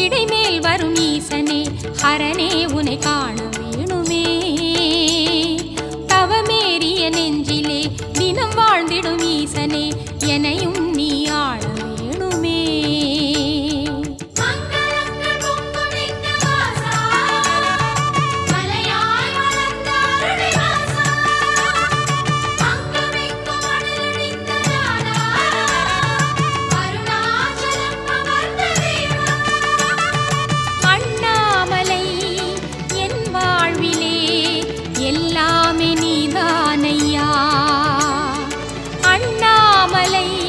விடை மேல் Lấy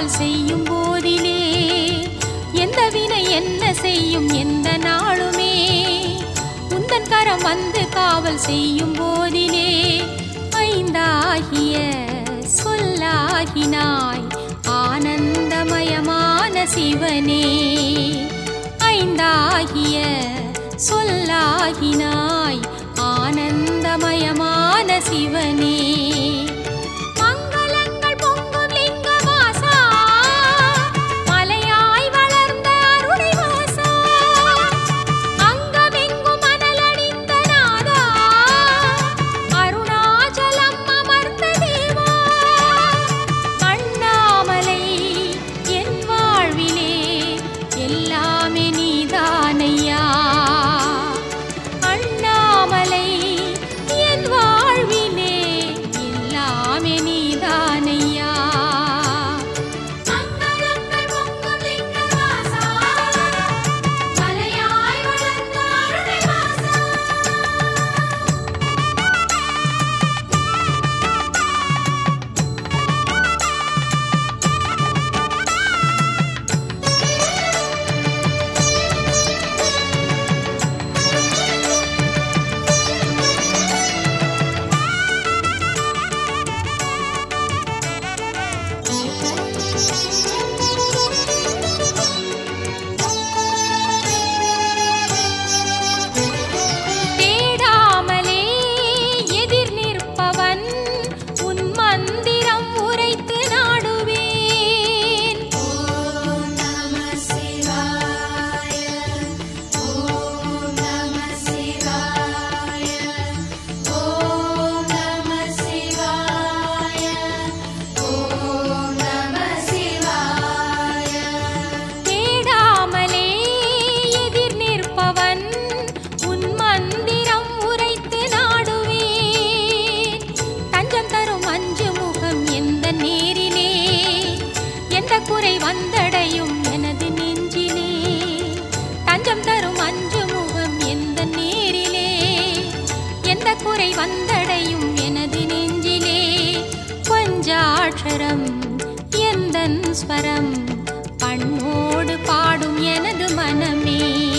காவல் செய்யும் போதிலே எந்த வினை என்ன செய்யும் எந்த நாளுமே உந்தன் கரம் வந்து காவல் செய்யும் போதிலே ஐந்தாகிய சொல்லாகினாய் ஆனந்தமயமான சிவனே. ஐந்தாகிய சொல்லாகினாய் ஆனந்தமயமான சிவனே. வந்தடையும் எனது நெஞ்சிலே. தஞ்சம் தரும் அஞ்சு முகம் எந்த நேரிலே. எந்த குறை வந்தடையும் எனது நெஞ்சிலே. பஞ்சாட்சரம் எந்த ஸ்வரம் பண்ணோடு பாடும் எனது மனமே.